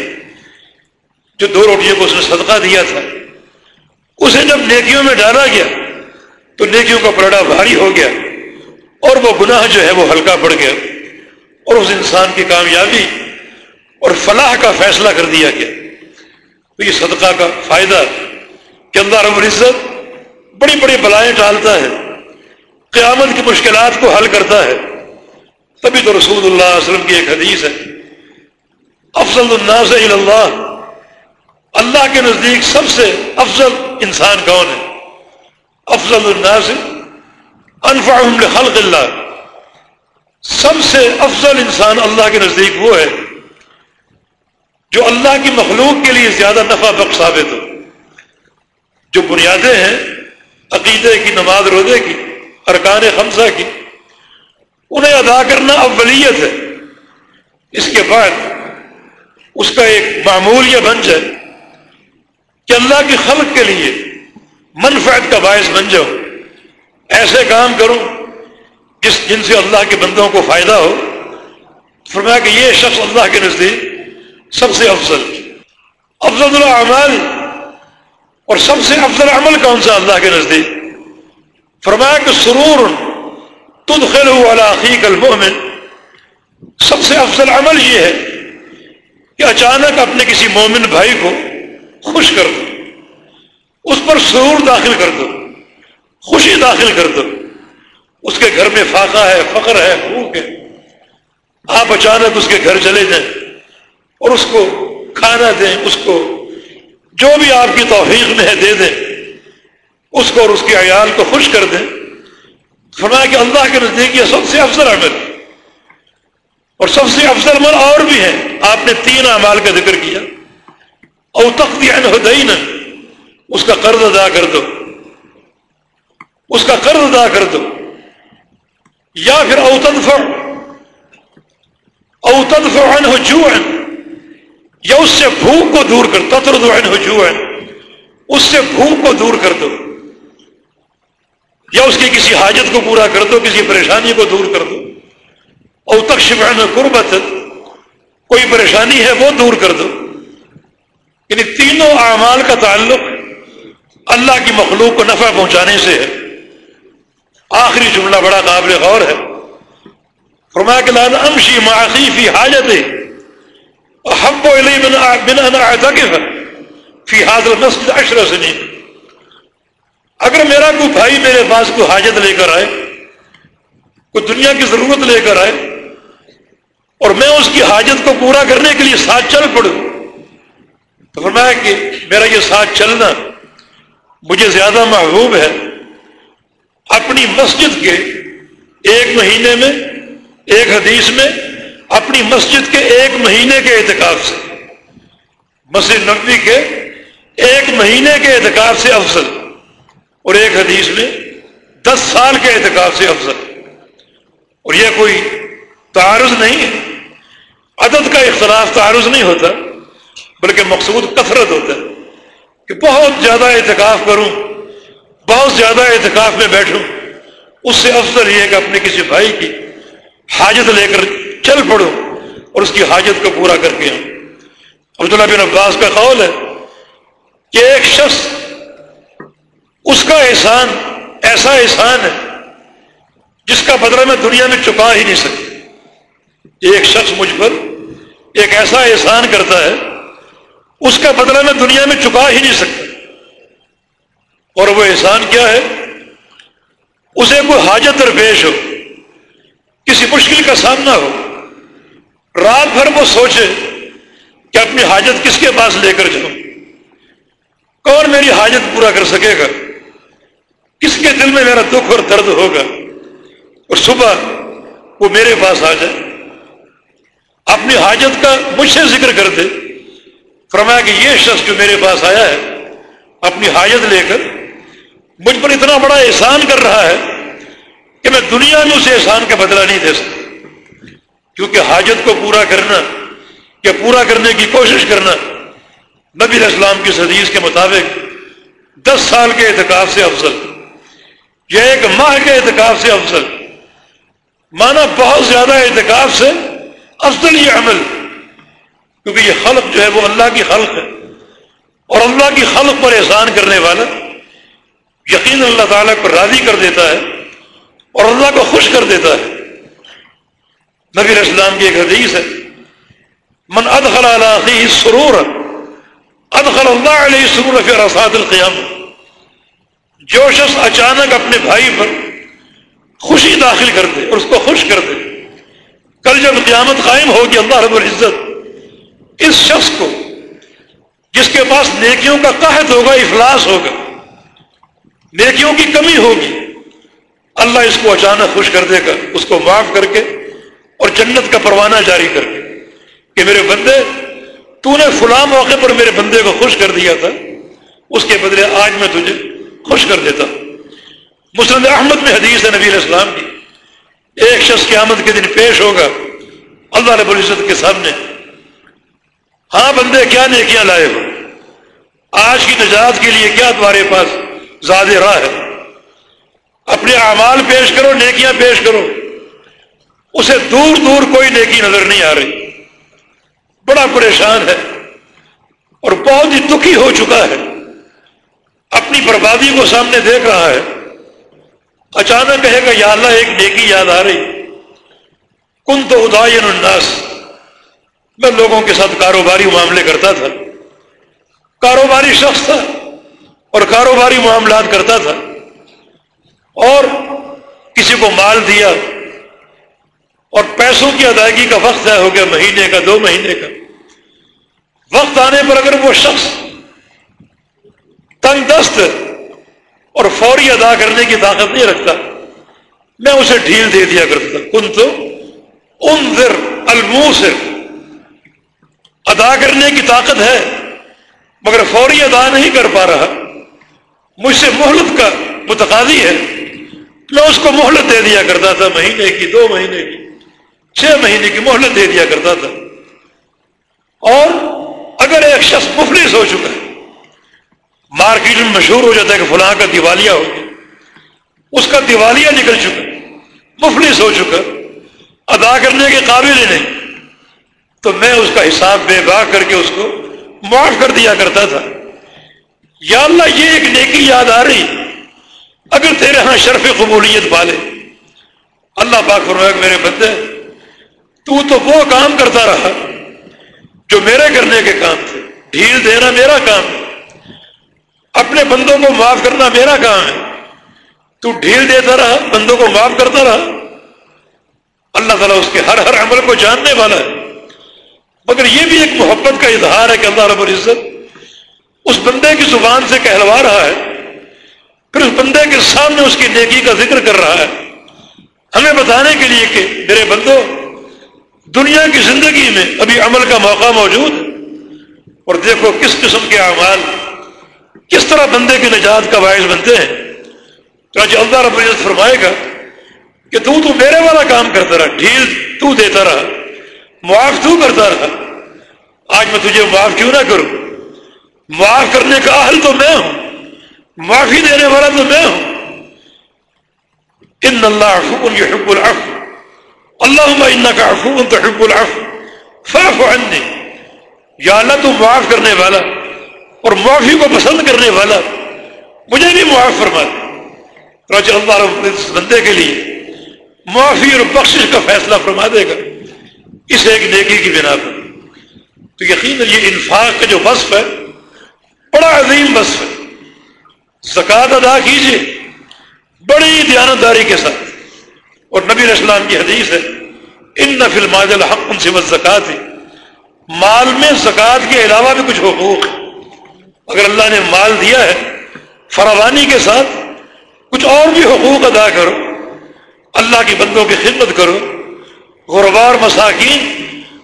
جو دو روٹیوں کو اس نے صدقہ دیا تھا۔ اسے جب نیکیوں میں ڈالا گیا، تو نیکیوں کا پرڑا بھاری ہو گیا اور وہ گناہ جو ہے وہ ہلکا پڑ گیا اور اس انسان کی کامیابی اور فلاح کا فیصلہ کر دیا گیا۔ تو یہ صدقہ کا فائدہ کہ اللہ رب العزت بڑی بڑی بلائیں ٹالتا ہے۔ قیامت کی مشکلات کو حل کرتا ہے۔ تبھی تو رسول اللہ علیہ وسلم کی ایک حدیث ہے۔ افضل الناس اللہ۔ اللہ کے نزدیک سب سے افضل انسان کون ہے؟ افضل الناس انفعهم لخلق اللہ۔ سب سے افضل انسان اللہ کے نزدیک وہ ہے جو اللہ کی مخلوق کے لیے زیادہ نفع بخش ثابت ہو۔ جو بنیادیں ہیں عقیدے کی، نماز روزے کی، ارکان خمسہ کی۔ انہیں ادا کرنا اولیت ہے۔ اس کے بعد اس کا ایک معمول یہ بن جائے کہ اللہ کی خلق کے لیے منفعت کا باعث بن جاؤ۔ ایسے کام کروں جس، جن سے اللہ کے بندوں کو فائدہ ہو۔ فرمایا کہ یہ شخص اللہ کے نزدیک سب سے افضل۔ افضل العمال اور سب سے افضل عمل کون سا اللہ کے نزدیک؟ فرمایا کہ سرور تدخل والا عقیق المؤمن۔ سب سے افضل عمل یہ ہے کہ اچانک اپنے کسی مومن بھائی کو خوش کر دو، اس پر سرور داخل کر دو، خوشی داخل کر دو۔ اس کے گھر میں فاقہ ہے، فخر ہے، بھوک ہے۔ آپ اچانک اس کے گھر چلے جائیں اور اس کو کھانا دیں، اس کو جو بھی آپ کی توفیق میں ہے دے دیں اس کو اور اس کے عیال کو خوش کر دیں فرمایا کہ اللہ کے نزدیک یہ سب سے افضل عمل۔ اور سب سے افضل عمل اور بھی ہے۔ آپ نے تین اعمال کا ذکر کیا۔ او تختی دین اس کا قرض ادا کر دو۔ اس کا قرض ادا کر دو۔ یا پھر او تدفع او تدفع عنہ جوعا۔ یا اس سے بھوک کو دور کر، تطرد عنہ جوعا اس سے بھوک کو دور کر دو۔ یا اس کی کسی حاجت کو پورا کر دو، کسی پریشانی کو دور کر دو۔ او تک قربت، کوئی پریشانی ہے وہ دور کر دو۔ یعنی تینوں اعمال کا تعلق اللہ کی مخلوق کو نفع پہنچانے سے ہے۔ آخری جملہ بڑا قابل غور ہے۔ فرمایا کہ لانا امشی معافی فی حاجت حب و فی حاضر مسجد اشر سنین اگر میرا کوئی بھائی میرے پاس کوئی حاجت لے کر آئے، کوئی دنیا کی ضرورت لے کر آئے، اور میں اس کی حاجت کو پورا کرنے کے لیے ساتھ چل پڑوں، تو فرمایا کہ میرا یہ ساتھ چلنا مجھے زیادہ محبوب ہے۔ اپنی مسجد کے ایک مہینے میں، ایک حدیث میں اپنی مسجد کے ایک مہینے کے اعتکاف سے۔ مسجد نبی کے ایک مہینے کے اعتکاف سے افضل۔ اور ایک حدیث میں دس سال کے اعتکاف سے افضل۔ اور یہ کوئی تعارض نہیں ہے۔ عدد کا اختلاف تعارض نہیں ہوتا، بلکہ مقصود کثرت ہوتا ہے کہ بہت زیادہ اعتکاف کروں، بہت زیادہ اعتکاف میں بیٹھوں، اس سے افضل یہ کہ اپنے کسی بھائی کی حاجت لے کر چل پڑوں اور اس کی حاجت کو پورا کر کے آؤں عبداللہ بن عباس کا قول ہے کہ ایک شخص اس کا احسان ایسا احسان ہے جس کا بدلہ میں دنیا میں چکا ہی نہیں سکتا۔ ایک شخص مجھ پر ایک ایسا احسان کرتا ہے، اس کا بدلہ میں دنیا میں چکا ہی نہیں سکتا۔ اور وہ احسان کیا ہے؟ اسے کوئی حاجت درپیش ہو، کسی مشکل کا سامنا ہو۔ رات بھر وہ سوچے کہ اپنی حاجت کس کے پاس لے کر جاؤں؟ کون میری حاجت پورا کر سکے گا؟ کس کے دل میں میرا دکھ اور درد ہوگا؟ اور صبح وہ میرے پاس آ جائے، اپنی حاجت کا مجھ سے ذکر کر دے، فرمایا کہ یہ شخص جو میرے پاس آیا ہے، اپنی حاجت لے کر مجھ پر اتنا بڑا احسان کر رہا ہے کہ میں دنیا میں اسے احسان کا بدلہ نہیں دے سکتا۔ کیونکہ حاجت کو پورا کرنا یا پورا کرنے کی کوشش کرنا نبی اسلام کی حدیث کے مطابق دس سال کے اعتکاف سے افضل یا ایک ماہ کے اعتکاف سے افضل مانا بہت زیادہ اعتکاف سے افضل یہ عمل کیونکہ یہ خلق جو ہے وہ اللہ کی خلق ہے اور اللہ کی خلق پر احسان کرنے والا یقین اللہ تعالیٰ کو راضی کر دیتا ہے اور اللہ کو خوش کر دیتا ہے نبی اسلام کی ایک حدیث ہے، من ادخل علی سرور ادخل اللہ علیہ سرور فی رسات القیام جو شخص اچانک اپنے بھائی پر خوشی داخل کر دے اور اس کو خوش کر دے، کل جب قیامت قائم ہوگی، اللہ رب العزت اس شخص کو، جس کے پاس نیکیوں کا قحط ہوگا، افلاس ہوگا، نیکیوں کی کمی ہوگی، اللہ اس کو اچانک خوش کر دے گا، اس کو معاف کر کے اور جنت کا پروانہ جاری کر کے کہ میرے بندے تو نے فلاں موقع پر میرے بندے کو خوش کر دیا تھا، اس کے بدلے آج میں تجھے خوش کر دیتا۔ مسلم احمد میں حدیث ہے نبی علیہ السلام کی۔ ایک شخص قیامت کے دن پیش ہوگا اللہ رب العزت کے سامنے۔ ہاں بندے، کیا نیکیاں لائے ہو؟ آج کی نجات کے لیے کیا تمہارے پاس زیادہ راہ ہے؟ اپنے اعمال پیش کرو، نیکیاں پیش کرو۔ اسے دور دور کوئی نیکی نظر نہیں آ رہی۔ بڑا پریشان ہے اور بہت ہی جی دکھی ہو چکا ہے۔ اپنی بربادی کو سامنے دیکھ رہا ہے۔ اچانک کہے گا، یا اللہ، ایک نیکی یاد آ رہی۔ کن تو ادائن الناس۔ میں لوگوں کے ساتھ کاروباری معاملے کرتا تھا۔ کاروباری شخص تھا اور کاروباری معاملات کرتا تھا۔ اور کسی کو مال دیا۔ اور پیسوں کی ادائیگی کا وقت طے ہو گیا مہینے کا، دو مہینے کا۔ وقت آنے پر اگر وہ شخص تنگ دست اور فوری ادا کرنے کی طاقت نہیں رکھتا، میں اسے ڈھیل دے دیا کرتا کن تو ان الموسر۔ ادا کرنے کی طاقت ہے، مگر فوری ادا نہیں کر پا رہا۔ مجھ سے مہلت کا متقاضی ہے۔ میں اس کو مہلت دے دیا کرتا تھا مہینے کی، دو مہینے کی۔ چھ مہینے کی مہلت دے دیا کرتا تھا۔ اور اگر ایک شخص مفلس ہو چکا ہے، مارکیٹ میں مشہور ہو جاتا ہے کہ فلاں کا دیوالیہ ہو گیا۔ اس کا دیوالیہ نکل چکا، مفلس ہو چکا۔ ادا کرنے کے قابل ہی نہیں۔ تو میں اس کا حساب بے باغ کر کے اس کو معاف کر دیا کرتا تھا۔ یا اللہ، یہ ایک نیکی یاد آ رہی۔ اگر تیرے ہاں شرف قبولیت پالے۔ اللہ پاک فرمایا میرے بندے تو تو وہ کام کرتا رہا جو میرے کرنے کے کام تھے۔ ڈھیل دینا میرا کام ہے۔ اپنے بندوں کو معاف کرنا میرا کام ہے۔ تو ڈھیل دیتا رہا، بندوں کو معاف کرتا رہا۔ اللہ تعالیٰ اس کے ہر ہر عمل کو جاننے والا ہے۔ مگر یہ بھی ایک محبت کا اظہار ہے کہ اللہ رب العزت اس بندے کی زبان سے کہلوا رہا ہے۔ پھر اس بندے کے سامنے اس کی نیکی کا ذکر کر رہا ہے۔ ہمیں بتانے کے لیے کہ میرے بندوں دنیا کی زندگی میں ابھی عمل کا موقع موجود اور دیکھو کس قسم کے اعمال، کس طرح بندے کی نجات کا باعث بنتے ہیں۔ تو اللہ رب العزت فرمائے گا کہ تو تو میرے والا کام کرتا رہا، ڈھیل تو دیتا رہا، معاف تو کرتا رہا۔ آج میں تجھے معاف کیوں نہ کروں؟ معاف کرنے کا اہل تو میں ہوں، معافی دینے والا تو میں ہوں۔ ان اللہ يحب العفو۔ اللہ ان کا تحب العفو، فاعف عني یا اللہ تو معاف کرنے والا اور معافی کو پسند کرنے والا، مجھے بھی معاف فرما رج اللہ رب اس بندے کے لیے معافی اور بخشش کا فیصلہ فرما دے گا۔ اس ایک نیکی کی بنا پر۔ تو یقین یہ انفاق کا جو وصف ہے، بڑا عظیم وصف ہے۔ زکوٰۃ ادا کیجیے بڑی دیانتداری کے ساتھ۔ اور نبی اسلام کی حدیث ہے ان نفل ماجل حق ان سے بس زکوٰۃ مال میں زکوٰۃ کے علاوہ بھی کچھ حقوق اگر اللہ نے مال دیا ہے، فراوانی کے ساتھ کچھ اور بھی حقوق ادا کرو، اللہ کی بندوں کی خدمت کرو غربار مساکین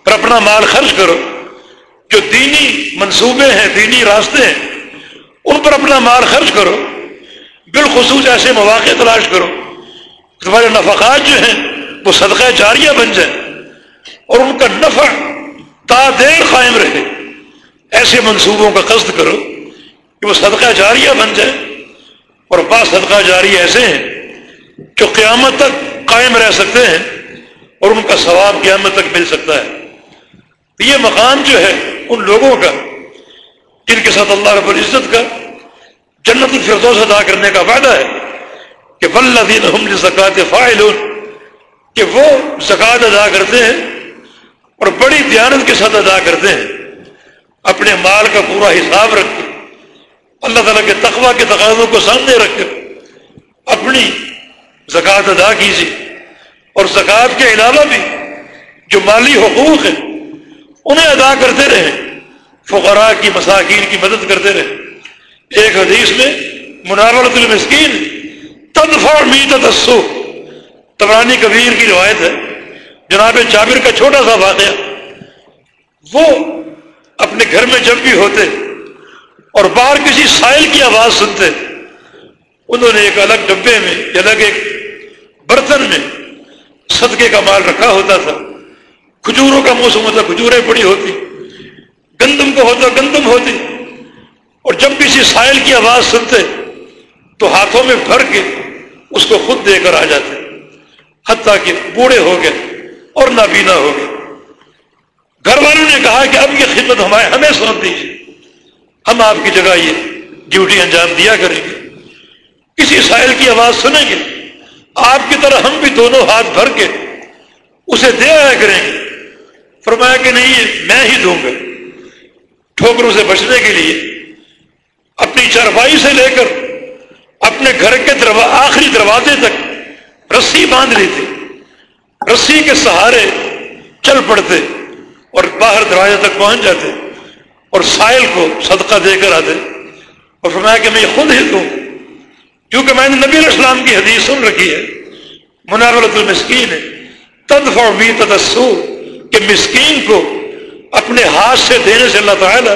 پر اپنا مال خرچ کرو، جو دینی منصوبے ہیں، دینی راستے ہیں، ان پر اپنا مال خرچ کرو، بالخصوص ایسے مواقع تلاش کرو۔ تمہارے نفقات جو ہیں، وہ صدقہ جاریہ بن جائیں اور ان کا نفع تا دیر قائم رہے۔ ایسے منصوبوں کا قصد کرو کہ وہ صدقہ جاریہ بن جائے اور بعض صدقہ جاری ایسے ہیں جو قیامت تک قائم رہ سکتے ہیں اور ان کا ثواب قیامت تک مل سکتا ہے۔ یہ مقام جو ہے ان لوگوں کا، جن کے ساتھ اللہ رب العزت کا جنت الفردوس ادا کرنے کا وعدہ ہے کہ ولدین ہم زکات فائل کہ وہ زکوٰۃ ادا کرتے ہیں اور بڑی دیانت کے ساتھ ادا کرتے ہیں۔ اپنے مال کا پورا حساب رکھ کے اللہ تعالیٰ کے تقوی کے تقاضوں کو سامنے رکھ کر اپنی زکوٰۃ ادا کیجیے۔ اور زکوٰۃ کے علاوہ بھی جو مالی حقوق ہیں، انہیں ادا کرتے رہیں۔ فقراء کی، مساکین کی مدد کرتے رہے ایک حدیث میں مناورت المسکین تدفع میت تسو تبرانی کبیر کی روایت ہے۔ جناب جابر کا چھوٹا سا واقعہ۔ وہ اپنے گھر میں جب بھی ہوتے اور باہر کسی سائل کی آواز سنتے، انہوں نے ایک الگ ڈبے میں الگ ایک برتن میں صدقے کا مال رکھا ہوتا تھا۔ کھجوروں کا موسم ہوتا، کھجوریں پڑی ہوتی، گندم کو ہوتا، گندم ہوتی۔ اور جب کسی سائل کی آواز سنتے تو ہاتھوں میں بھر کے اس کو خود دے کر آ جاتے حتیٰ کہ بوڑھے ہو گئے اور نابینا ہو گئے۔ گھر والوں نے کہا کہ اب یہ خدمت ہمارے ہمیں سونپ دیجیے ہم آپ کی جگہ یہ ڈیوٹی انجام دیا کریں گے۔ کسی سائل کی آواز سنیں گے۔ آپ کی طرح ہم بھی دونوں ہاتھ بھر کے اسے دے آیا کریں گے۔ فرمایا کہ نہیں میں ہی دوں گا۔ ٹھوکروں سے بچنے کے لیے، اپنی چرپائی سے لے کر اپنے گھر کے دروا، آخری دروازے تک رسی باندھ لیتے، رسی کے سہارے چل پڑتے اور باہر دروازے تک پہنچ جاتے اور سائل کو صدقہ دے کر آتے اور فرمایا کہ میں خود ہی دوں۔ کیونکہ میں نے نبی السلام کی حدیث سن رکھی ہے مناورت المسکین ہے۔ تدف اور تدسو، کہ مسکین کو اپنے ہاتھ سے دینے سے اللہ تعالیٰ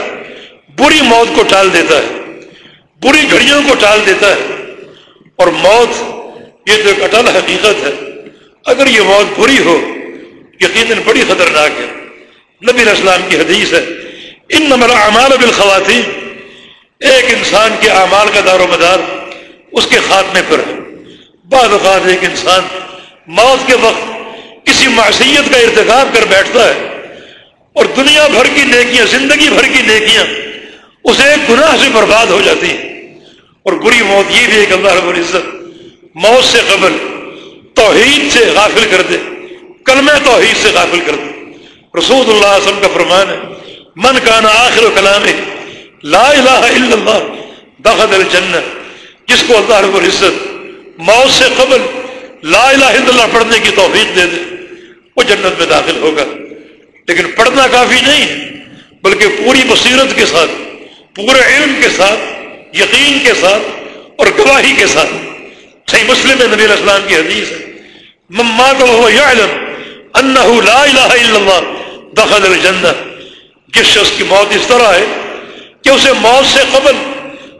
بری موت کو ٹال دیتا ہے، بری گھڑیوں کو ٹال دیتا ہے۔ اور موت یہ تو ایک اٹل حقیقت ہے۔ اگر یہ موت بری ہو، یقیناً بڑی خطرناک ہے۔ نبی اسلام کی حدیث ہے ان نمبر اعمال بالخواتین ایک انسان کے اعمال کا دار و مدار اس کے خاتمے پر ہے۔ بعض اوقات ایک انسان موت کے وقت کسی معصیت کا ارتکاب کر بیٹھتا ہے اور دنیا بھر کی نیکیاں، زندگی بھر کی نیکیاں، اسے ایک گناہ سے برباد ہو جاتی ہیں۔ اور بری موت یہ بھی ایک اللہ رب العزت موت سے قبل توحید سے غافل کر دے، کلمہ توحید سے غافل کر دے۔ رسول اللہ علیہ وسلم کا فرمان ہے، من کانا آخر و کلام لا الہ الا اللہ دخل الجنہ جس کو اللہ رب العزت موت سے قبل لا الہ الا اللہ پڑھنے کی توفیق دے دے، وہ جنت میں داخل ہوگا۔ لیکن پڑھنا کافی نہیں ہے، بلکہ پوری بصیرت کے ساتھ، پورے علم کے ساتھ یقین کے ساتھ اور گواہی کے ساتھ۔ صحیح مسلم نبی السلام کی حدیث ہے۔ ممات انہ لا الہ الا اللہ دخل الجنہ۔ جس شخص کی موت اس طرح ہے کہ اسے موت سے قبل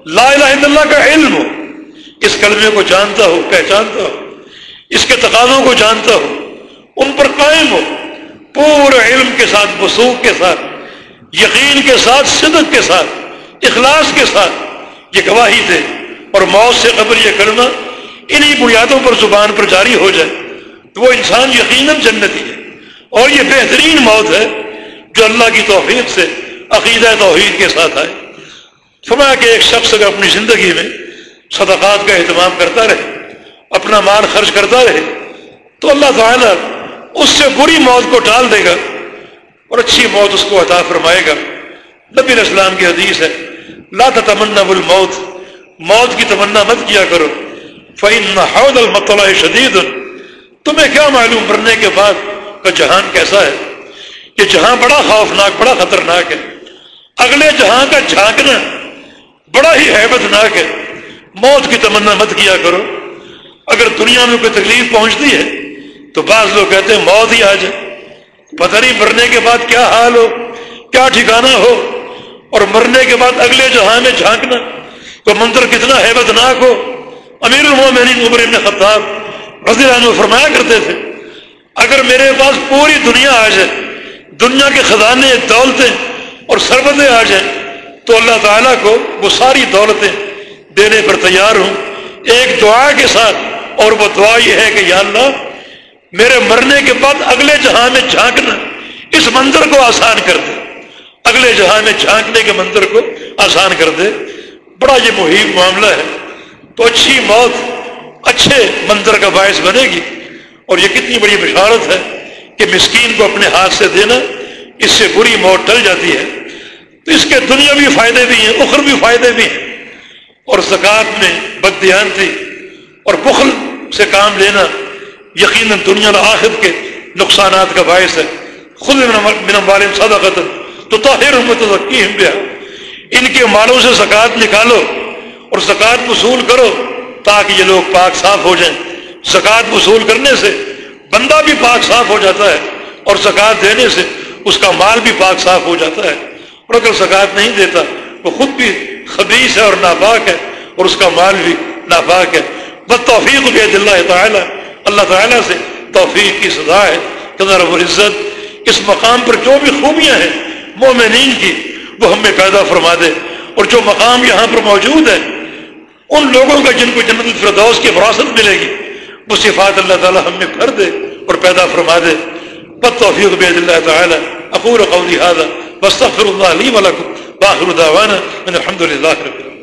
لا الہ الا اللہ کا علم ہو۔ اس کلمے کو جانتا ہو، پہچانتا ہو۔ اس کے تقاضوں کو جانتا ہو۔ ان پر قائم ہو۔ پورے علم کے ساتھ، وسوخ کے ساتھ، یقین کے ساتھ، صدق کے ساتھ، اخلاص کے ساتھ۔ یہ گواہی دے اور موت سے قبل یہ کرنا انہی بنیادوں پر زبان پر جاری ہو جائے تو وہ انسان یقیناً جنتی ہے اور یہ بہترین موت ہے جو اللہ کی توفیق سے عقیدہ توحید کے ساتھ آئے۔ فرمایا کہ ایک شخص اگر اپنی زندگی میں صدقات کا اہتمام کرتا رہے، اپنا مال خرچ کرتا رہے، تو اللہ تعالیٰ اس سے بری موت کو ٹال دے گا اور اچھی موت اس کو عطا فرمائے گا۔ نبی الاسلام کی حدیث ہے لا تمنا الموت. موت کی تمنا مت کیا کرو. فعن حود المطلع شدید. تمہیں کیا معلوم مرنے کے بعد کا جہان کیسا ہے؟ کہ جہاں بڑا خوفناک، بڑا خطرناک ہے. اگلے جہاں کا جھانکنا بڑا ہی حیبت ناک ہے. موت کی تمنا مت کیا کرو. اگر دنیا میں کوئی تکلیف پہنچتی ہے، تو بعض لوگ کہتے ہیں موت ہی آ جائے پتہ نہیں مرنے کے بعد کیا حال ہو، کیا ٹھکانا ہو اور مرنے کے بعد اگلے جہاں میں جھانکنا تو منظر کتنا حیبت ناک ہو۔ امیر المومنین عمر ابن خطاب رضی اللہ عنہ فرمایا کرتے تھے، اگر میرے پاس پوری دنیا آ جائے، دنیا کے خزانے دولتیں اور سربتیں آ جائیں، تو اللہ تعالیٰ کو وہ ساری دولتیں دینے پر تیار ہوں۔ ایک دعا کے ساتھ، اور وہ دعا یہ ہے کہ یا اللہ، میرے مرنے کے بعد اگلے جہاں میں جھانکنا، اس منظر کو آسان کر دے۔ اگلے جہاں میں جھانکنے کے منظر کو آسان کر دے۔ بڑا یہ محیب معاملہ ہے۔ تو اچھی موت اچھے منظر کا باعث بنے گی۔ اور یہ کتنی بڑی بشارت ہے کہ مسکین کو اپنے ہاتھ سے دینا اس سے بری موت ٹل جاتی ہے۔ تو اس کے دنیا بھی فائدے بھی ہیں، اخر بھی فائدے بھی ہیں۔ اور زکوٰۃ میں بدیانتی اور بخل سے کام لینا یقیناً دنیا آخر کے نقصانات کا باعث ہے۔ خود والم سادہ قتل تو ان کے مالوں سے زکوٰۃ نکالو اور زکوٰۃ وصول کرو تاکہ یہ لوگ پاک صاف ہو جائیں۔ زکوٰۃ وصول کرنے سے بندہ بھی پاک صاف ہو جاتا ہے اور زکوٰۃ دینے سے اس کا مال بھی پاک صاف ہو جاتا ہے۔ اور اگر زکوٰۃ نہیں دیتا وہ خود بھی خبیص ہے اور ناپاک ہے اور اس کا مال بھی ناپاک ہے۔ بس توفیق بھی اللہ تعالیٰ اللہ تعالیٰ سے توفیق کی سزا ہے۔ رب العزت اس مقام پر جو بھی خوبیاں ہیں مومنین کی، وہ ہمیں پیدا فرما دے۔ اور جو مقام یہاں پر موجود ہے، ان لوگوں کا جن کو جنت الفردوس کی وراثت ملے گی، وہ صفات اللہ تعالی ہم میں کر دے اور پیدا فرما دے۔ بد توفیق بید اللہ تعالیٰ۔ اقور قولی هذا، واستغفر اللہ لی ولکم باخر دعوانا من الحمد للہ رب